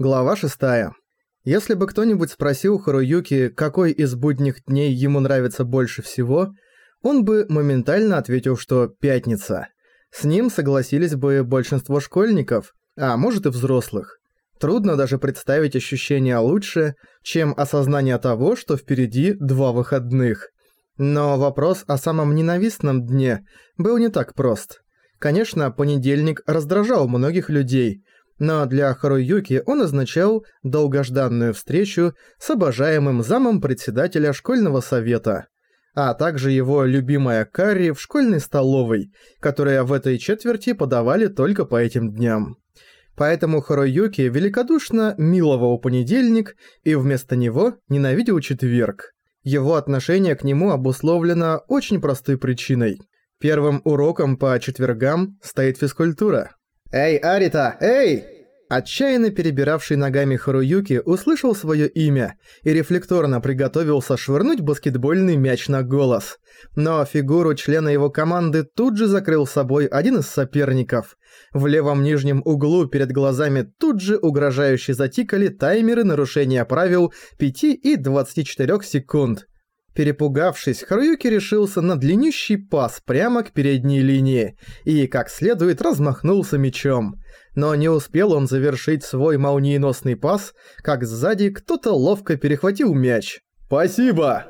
Глава 6. Если бы кто-нибудь спросил Харуюки, какой из будних дней ему нравится больше всего, он бы моментально ответил, что пятница. С ним согласились бы большинство школьников, а может и взрослых. Трудно даже представить ощущение лучше, чем осознание того, что впереди два выходных. Но вопрос о самом ненавистном дне был не так прост. Конечно, понедельник раздражал многих людей – но для Харуюки он означал долгожданную встречу с обожаемым замом председателя школьного совета, а также его любимая карри в школьной столовой, которая в этой четверти подавали только по этим дням. Поэтому Харуюки великодушно миловал понедельник и вместо него ненавидел четверг. Его отношение к нему обусловлено очень простой причиной. Первым уроком по четвергам стоит физкультура. «Эй, Арита, эй!» Отчаянно перебиравший ногами Харуюки услышал свое имя и рефлекторно приготовился швырнуть баскетбольный мяч на голос. Но фигуру члена его команды тут же закрыл собой один из соперников. В левом нижнем углу перед глазами тут же угрожающе затикали таймеры нарушения правил 5 и 24 секунд. Перепугавшись, Харуюки решился на длиннющий пас прямо к передней линии и, как следует, размахнулся мечом. Но не успел он завершить свой молниеносный пас, как сзади кто-то ловко перехватил мяч. «Спасибо!»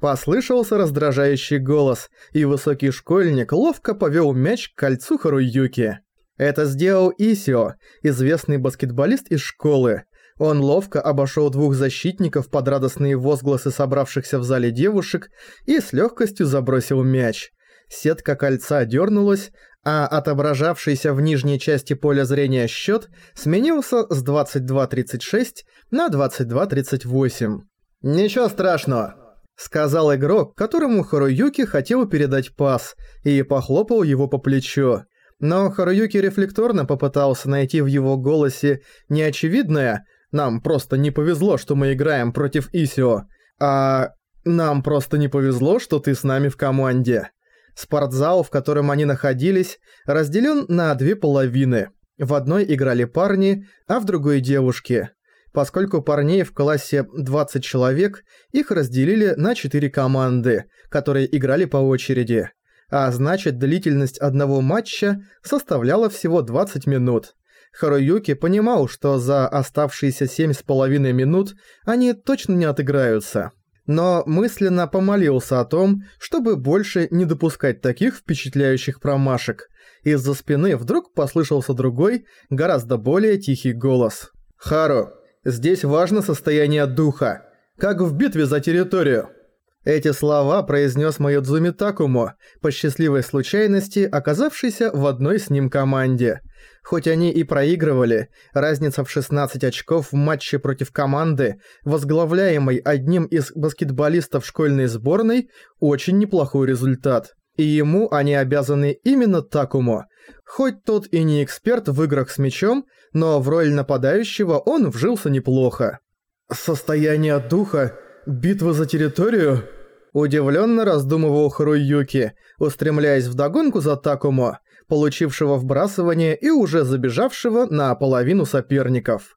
Послышался раздражающий голос, и высокий школьник ловко повел мяч к кольцу Харуюки. Это сделал Исио, известный баскетболист из школы, он ловко обошел двух защитников под радостные возгласы собравшихся в зале девушек и с легкостью забросил мяч. Сетка кольца дернулась, а отображавшийся в нижней части поля зрения счет сменился с 22.36 на 22.38. «Ничего страшного», — сказал игрок, которому Харуюки хотел передать пас, и похлопал его по плечу. Но Харуюки рефлекторно попытался найти в его голосе неочевидное, нам просто не повезло, что мы играем против Исио. А нам просто не повезло, что ты с нами в команде. Спортзал, в котором они находились, разделен на две половины. В одной играли парни, а в другой девушки. Поскольку парней в классе 20 человек, их разделили на 4 команды, которые играли по очереди. А значит, длительность одного матча составляла всего 20 минут. Харуюки понимал, что за оставшиеся семь с половиной минут они точно не отыграются. Но мысленно помолился о том, чтобы больше не допускать таких впечатляющих промашек. Из-за спины вдруг послышался другой, гораздо более тихий голос. «Хару, здесь важно состояние духа, как в битве за территорию». Эти слова произнес Майодзуми Такумо, по счастливой случайности оказавшийся в одной с ним команде – Хоть они и проигрывали, разница в 16 очков в матче против команды, возглавляемой одним из баскетболистов школьной сборной, очень неплохой результат. И ему они обязаны именно Такому. Хоть тот и не эксперт в играх с мячом, но в роль нападающего он вжился неплохо. «Состояние духа? Битва за территорию?» Удивленно раздумывал Харуюки, устремляясь вдогонку за Такому получившего вбрасывание и уже забежавшего на половину соперников.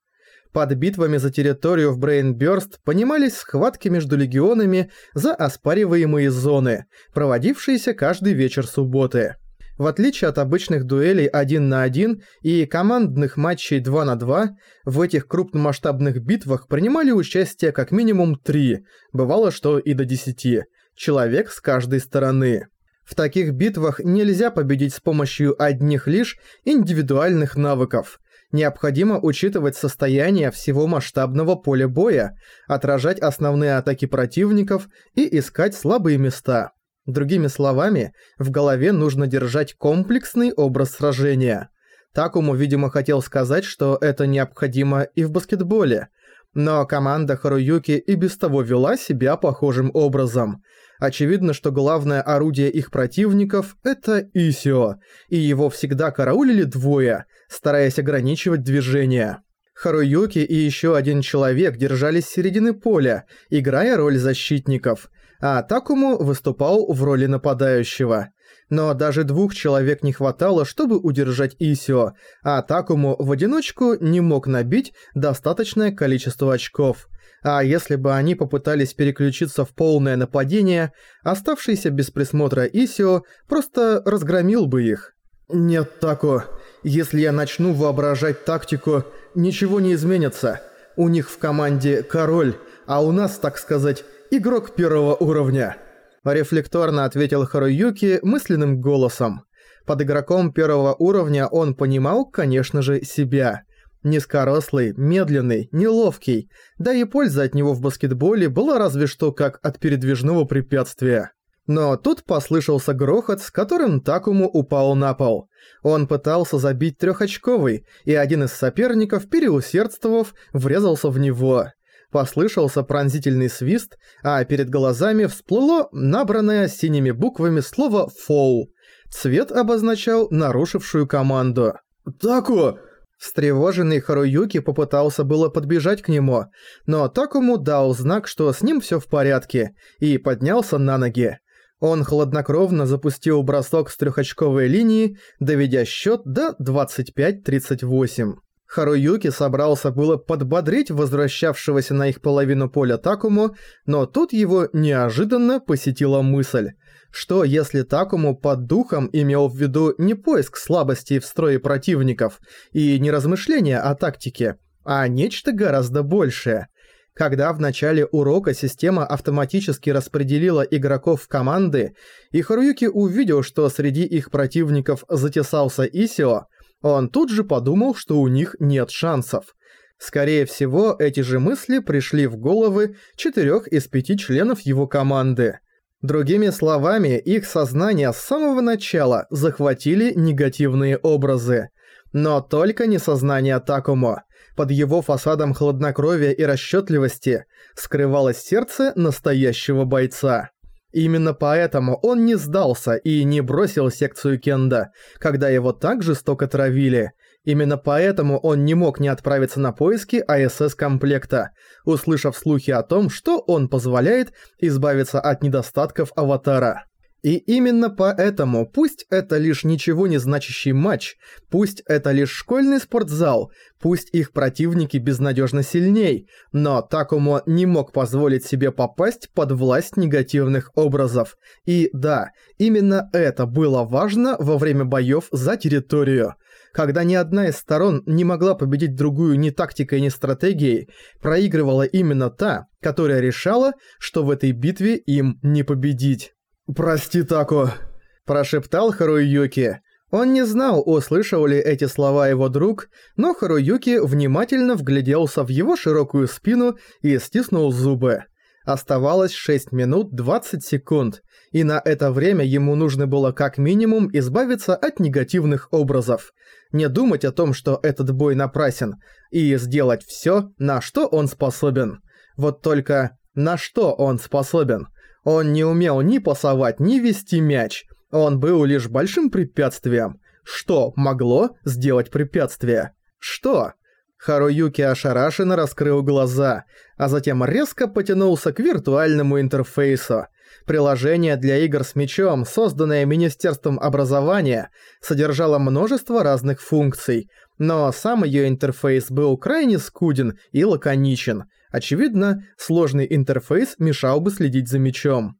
Под битвами за территорию в Брейнбёрст понимались схватки между легионами за оспариваемые зоны, проводившиеся каждый вечер субботы. В отличие от обычных дуэлей 1 на 1 и командных матчей 2 на 2, в этих крупномасштабных битвах принимали участие как минимум 3, бывало что и до 10, человек с каждой стороны. В таких битвах нельзя победить с помощью одних лишь индивидуальных навыков. Необходимо учитывать состояние всего масштабного поля боя, отражать основные атаки противников и искать слабые места. Другими словами, в голове нужно держать комплексный образ сражения. Такому, видимо, хотел сказать, что это необходимо и в баскетболе. Но команда Харуюки и без того вела себя похожим образом – Очевидно, что главное орудие их противников – это Исио, и его всегда караулили двое, стараясь ограничивать движение. Харуюки и еще один человек держались середины поля, играя роль защитников, а Такому выступал в роли нападающего. Но даже двух человек не хватало, чтобы удержать Исио, а Такому в одиночку не мог набить достаточное количество очков. А если бы они попытались переключиться в полное нападение, оставшийся без присмотра Исио просто разгромил бы их. «Нет, Тако, если я начну воображать тактику, ничего не изменится. У них в команде король, а у нас, так сказать, игрок первого уровня». Рефлекторно ответил Харуюки мысленным голосом. Под игроком первого уровня он понимал, конечно же, себя. Низкорослый, медленный, неловкий, да и польза от него в баскетболе была разве что как от передвижного препятствия. Но тут послышался грохот, с которым Такому упал на пол. Он пытался забить трехочковый, и один из соперников, переусердствовав, врезался в него. Послышался пронзительный свист, а перед глазами всплыло набранное синими буквами слово «фоу». Цвет обозначал нарушившую команду. «Таку!» Встревоженный Харуюки попытался было подбежать к нему, но Такому дал знак, что с ним всё в порядке, и поднялся на ноги. Он хладнокровно запустил бросок с трехочковой линии, доведя счет до 25-38. Харуюки собрался было подбодрить возвращавшегося на их половину поля Такому, но тут его неожиданно посетила мысль, что если Такому под духом имел в виду не поиск слабостей в строе противников и не размышления о тактике, а нечто гораздо большее – когда в начале урока система автоматически распределила игроков в команды, и Харуюки увидел, что среди их противников затесался Исио, он тут же подумал, что у них нет шансов. Скорее всего, эти же мысли пришли в головы четырех из пяти членов его команды. Другими словами, их сознание с самого начала захватили негативные образы. Но только не сознание Такумо. Под его фасадом хладнокровия и расчетливости скрывалось сердце настоящего бойца. Именно поэтому он не сдался и не бросил секцию Кенда, когда его так жестоко травили. Именно поэтому он не мог не отправиться на поиски АСС-комплекта, услышав слухи о том, что он позволяет избавиться от недостатков аватара. И именно поэтому, пусть это лишь ничего не значащий матч, пусть это лишь школьный спортзал, пусть их противники безнадежно сильней, но Такумо не мог позволить себе попасть под власть негативных образов. И да, именно это было важно во время боев за территорию. Когда ни одна из сторон не могла победить другую ни тактикой, ни стратегией, проигрывала именно та, которая решала, что в этой битве им не победить. «Прости, Тако», – прошептал Харуюки. Он не знал, услышал ли эти слова его друг, но Харуюки внимательно вгляделся в его широкую спину и стиснул зубы. Оставалось 6 минут 20 секунд, и на это время ему нужно было как минимум избавиться от негативных образов, не думать о том, что этот бой напрасен, и сделать всё, на что он способен. Вот только на что он способен – он не умел ни пасовать, ни вести мяч. Он был лишь большим препятствием. Что могло сделать препятствие? Что? Харуюки ошарашенно раскрыл глаза, а затем резко потянулся к виртуальному интерфейсу. Приложение для игр с мячом, созданное Министерством образования, содержало множество разных функций, но сам ее интерфейс был крайне скуден и лаконичен – Очевидно, сложный интерфейс мешал бы следить за мячом.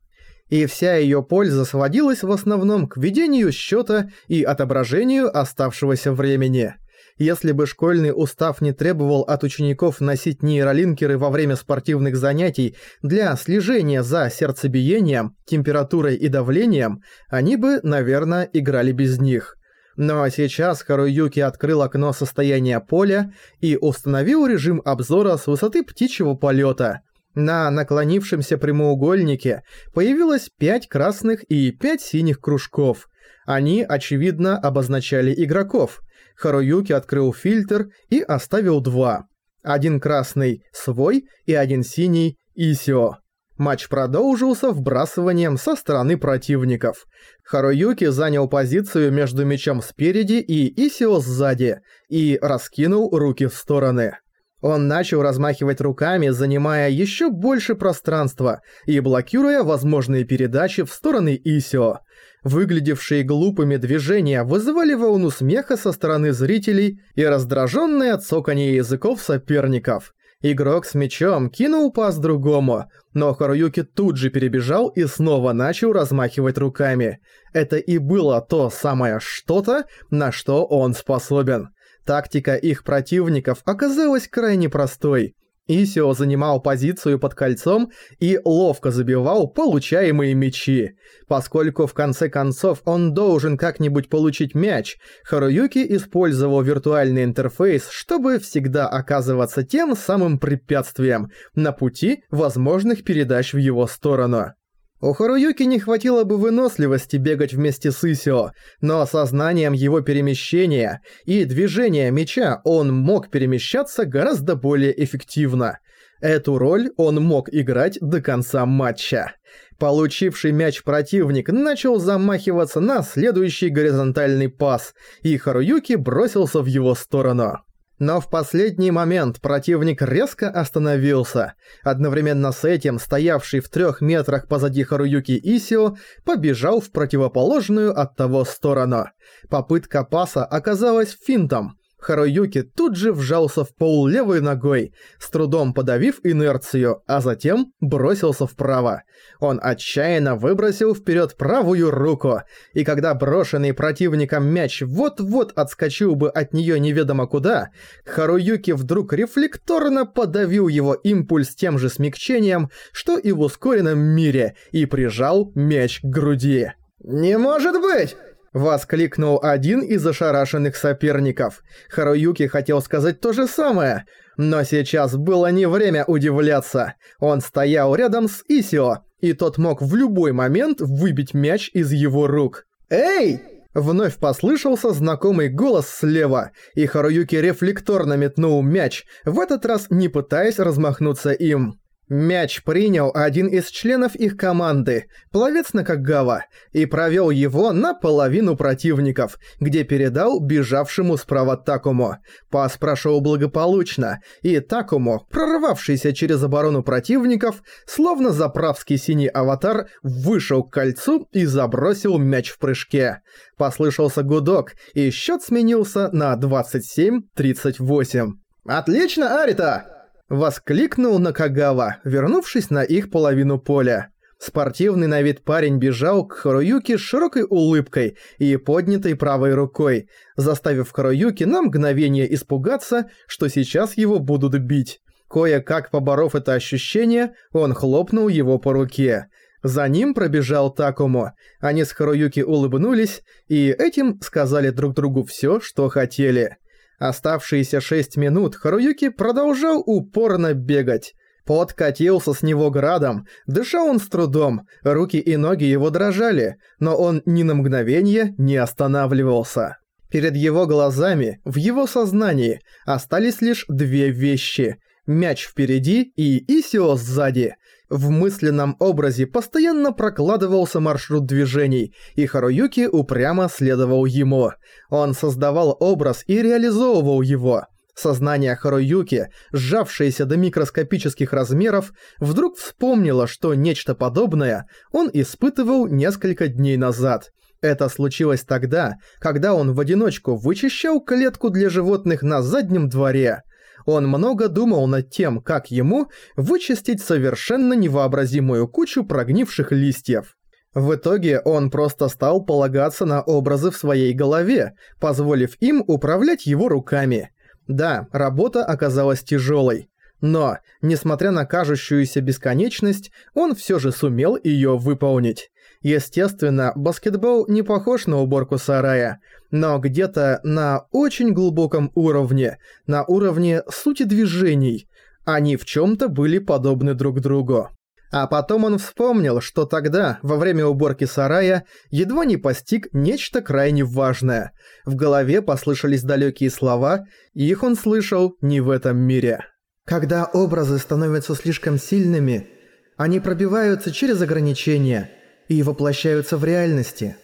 И вся ее польза сводилась в основном к ведению счета и отображению оставшегося времени. Если бы школьный устав не требовал от учеников носить нейролинкеры во время спортивных занятий для слежения за сердцебиением, температурой и давлением, они бы, наверное, играли без них. Но сейчас Харуюки открыл окно состояния поля и установил режим обзора с высоты птичьего полета. На наклонившемся прямоугольнике появилось 5 красных и 5 синих кружков. Они, очевидно, обозначали игроков. Харуюки открыл фильтр и оставил два. Один красный – свой и один синий – Исио. Матч продолжился вбрасыванием со стороны противников. Харуюки занял позицию между мячом спереди и Исио сзади и раскинул руки в стороны. Он начал размахивать руками, занимая еще больше пространства и блокируя возможные передачи в стороны Исио. Выглядевшие глупыми движения вызывали волну смеха со стороны зрителей и раздраженное цоканье языков соперников. Игрок с мячом кинул пас другому, но Харуюки тут же перебежал и снова начал размахивать руками. Это и было то самое что-то, на что он способен. Тактика их противников оказалась крайне простой. Исио занимал позицию под кольцом и ловко забивал получаемые мячи. Поскольку в конце концов он должен как-нибудь получить мяч, Харуюки использовал виртуальный интерфейс, чтобы всегда оказываться тем самым препятствием на пути возможных передач в его сторону. У Харуюки не хватило бы выносливости бегать вместе с Исио, но сознанием его перемещения и движения меча он мог перемещаться гораздо более эффективно. Эту роль он мог играть до конца матча. Получивший мяч противник начал замахиваться на следующий горизонтальный пас, и Харуюки бросился в его сторону. Но в последний момент противник резко остановился. Одновременно с этим стоявший в трех метрах позади Харуюки Исио побежал в противоположную от того сторону. Попытка паса оказалась финтом. Харуюки тут же вжался в пол левой ногой, с трудом подавив инерцию, а затем бросился вправо. Он отчаянно выбросил вперед правую руку, и когда брошенный противником мяч вот-вот отскочил бы от нее неведомо куда, Харуюки вдруг рефлекторно подавил его импульс тем же смягчением, что и в ускоренном мире, и прижал мяч к груди. «Не может быть!» Воскликнул один из ошарашенных соперников. Харуюки хотел сказать то же самое, но сейчас было не время удивляться. Он стоял рядом с Исио, и тот мог в любой момент выбить мяч из его рук. «Эй!» Вновь послышался знакомый голос слева, и Харуюки рефлекторно метнул мяч, в этот раз не пытаясь размахнуться им. Мяч принял один из членов их команды, пловец Накагава, и провел его на половину противников, где передал бежавшему справа Такому. Пас прошел благополучно, и Такому, прорвавшийся через оборону противников, словно заправский синий аватар, вышел к кольцу и забросил мяч в прыжке. Послышался гудок, и счет сменился на 27-38. «Отлично, Арита!» Воскликнул Накагава, вернувшись на их половину поля. Спортивный на вид парень бежал к Харуюке с широкой улыбкой и поднятой правой рукой, заставив Харуюки на мгновение испугаться, что сейчас его будут бить. Кое-как поборов это ощущение, он хлопнул его по руке. За ним пробежал Такому. Они с Харуюки улыбнулись и этим сказали друг другу всё, что хотели. Оставшиеся шесть минут Харуюки продолжал упорно бегать. Пот катился с него градом, дышал он с трудом, руки и ноги его дрожали, но он ни на мгновение не останавливался. Перед его глазами, в его сознании, остались лишь две вещи – мяч впереди и Исио сзади – в мысленном образе постоянно прокладывался маршрут движений, и Харуюки упрямо следовал ему. Он создавал образ и реализовывал его. Сознание Харуюки, сжавшееся до микроскопических размеров, вдруг вспомнило, что нечто подобное он испытывал несколько дней назад. Это случилось тогда, когда он в одиночку вычищал клетку для животных на заднем дворе – он много думал над тем, как ему вычистить совершенно невообразимую кучу прогнивших листьев. В итоге он просто стал полагаться на образы в своей голове, позволив им управлять его руками. Да, работа оказалась тяжелой. Но, несмотря на кажущуюся бесконечность, он все же сумел ее выполнить. Естественно, баскетбол не похож на уборку сарая, но где-то на очень глубоком уровне, на уровне сути движений, они в чем-то были подобны друг другу. А потом он вспомнил, что тогда, во время уборки сарая, едва не постиг нечто крайне важное. В голове послышались далекие слова, и их он слышал не в этом мире. «Когда образы становятся слишком сильными, они пробиваются через ограничения – и воплощаются в реальности.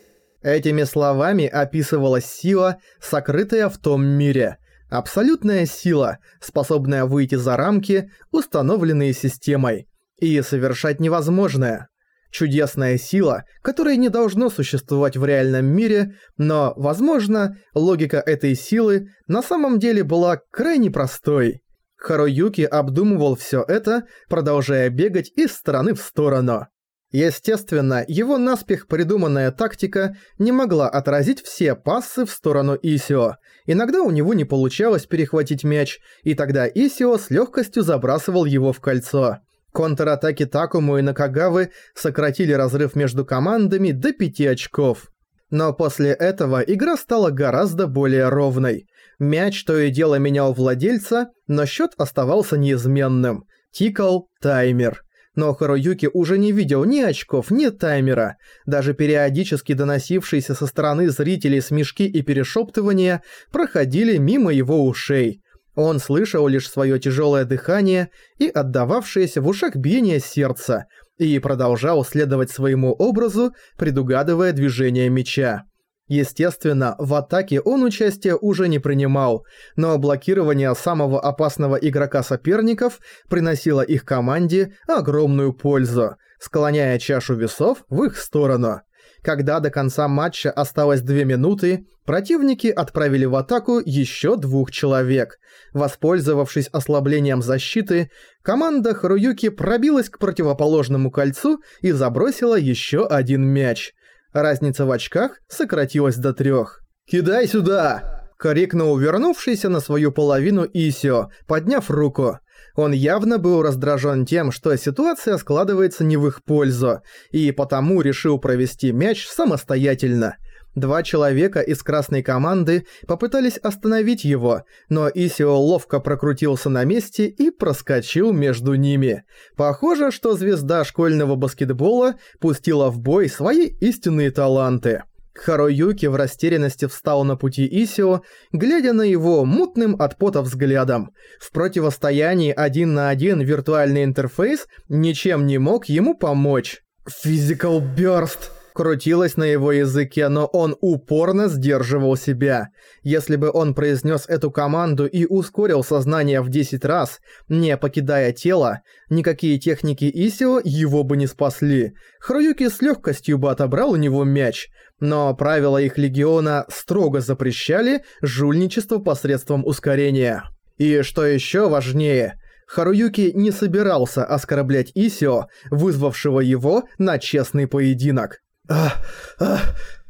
Этими словами описывалась сила, сокрытая в том мире. Абсолютная сила, способная выйти за рамки, установленные системой, и совершать невозможное. Чудесная сила, которая не должно существовать в реальном мире, но, возможно, логика этой силы на самом деле была крайне простой. Харуюки обдумывал всё это, продолжая бегать из стороны в сторону. Естественно, его наспех придуманная тактика не могла отразить все пассы в сторону Исио. Иногда у него не получалось перехватить мяч, и тогда Исио с легкостью забрасывал его в кольцо. Контратаки Такому и Накагавы сократили разрыв между командами до 5 очков. Но после этого игра стала гораздо более ровной. Мяч то и дело менял владельца, но счет оставался неизменным. Тикал таймер но Харуюки уже не видел ни очков, ни таймера. Даже периодически доносившиеся со стороны зрителей смешки и перешептывания проходили мимо его ушей. Он слышал лишь свое тяжелое дыхание и отдававшееся в ушах биение сердца, и продолжал следовать своему образу, предугадывая движение меча. Естественно, в атаке он участия уже не принимал, но блокирование самого опасного игрока соперников приносило их команде огромную пользу, склоняя чашу весов в их сторону. Когда до конца матча осталось две минуты, противники отправили в атаку еще двух человек. Воспользовавшись ослаблением защиты, команда Харуюки пробилась к противоположному кольцу и забросила еще один мяч – Разница в очках сократилась до трех. «Кидай сюда!» – крикнул вернувшийся на свою половину Исио, подняв руку. Он явно был раздражен тем, что ситуация складывается не в их пользу, и потому решил провести мяч самостоятельно – Два человека из красной команды попытались остановить его, но Исио ловко прокрутился на месте и проскочил между ними. Похоже, что звезда школьного баскетбола пустила в бой свои истинные таланты. Харуюки в растерянности встал на пути Исио, глядя на его мутным от пота взглядом. В противостоянии один на один виртуальный интерфейс ничем не мог ему помочь. «Physical Burst!» Крутилось на его языке, но он упорно сдерживал себя. Если бы он произнес эту команду и ускорил сознание в 10 раз, не покидая тело, никакие техники Исио его бы не спасли. Харуюки с легкостью бы отобрал у него мяч, но правила их легиона строго запрещали жульничество посредством ускорения. И что еще важнее – Харуюки не собирался оскорблять Исио, вызвавшего его на честный поединок.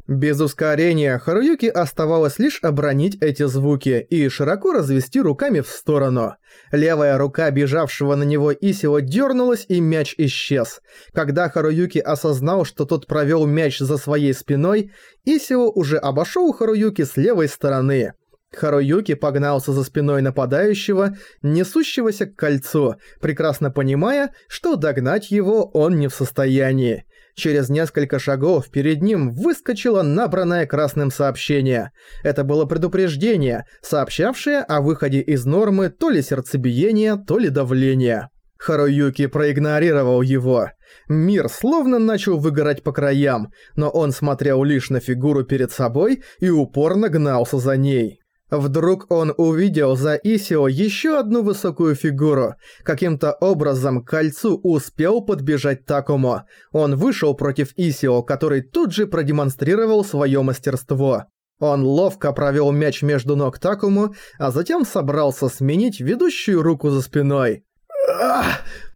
Без ускорения Харуюки оставалось лишь обронить эти звуки и широко развести руками в сторону. Левая рука бежавшего на него Исио дернулась и мяч исчез. Когда Харуюки осознал, что тот провел мяч за своей спиной, Исио уже обошел Харуюки с левой стороны. Харуюки погнался за спиной нападающего, несущегося к кольцу, прекрасно понимая, что догнать его он не в состоянии. Через несколько шагов перед ним выскочило набранное красным сообщение. Это было предупреждение, сообщавшее о выходе из нормы то ли сердцебиения, то ли давления. Харуюки проигнорировал его. Мир словно начал выгорать по краям, но он смотрел лишь на фигуру перед собой и упорно гнался за ней. Вдруг он увидел за Исио еще одну высокую фигуру. Каким-то образом к кольцу успел подбежать Такому. Он вышел против Исио, который тут же продемонстрировал свое мастерство. Он ловко провел мяч между ног Такому, а затем собрался сменить ведущую руку за спиной.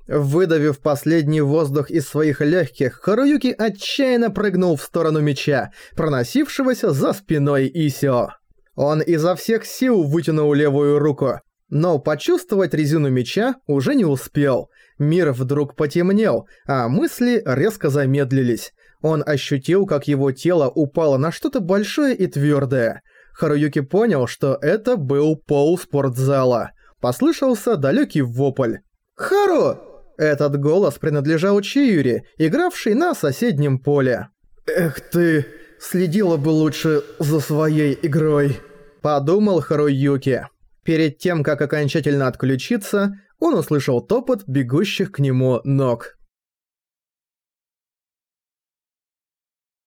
Выдавив последний воздух из своих легких, Харуюки отчаянно прыгнул в сторону мяча, проносившегося за спиной Исио. Он изо всех сил вытянул левую руку, но почувствовать резину меча уже не успел. Мир вдруг потемнел, а мысли резко замедлились. Он ощутил, как его тело упало на что-то большое и твердое. Харуюки понял, что это был пол спортзала. Послышался далекий вопль. «Хару!» Этот голос принадлежал Чиюри, игравшей на соседнем поле. «Эх ты, следила бы лучше за своей игрой». Подумал Харуюки. Перед тем, как окончательно отключиться, он услышал топот бегущих к нему ног.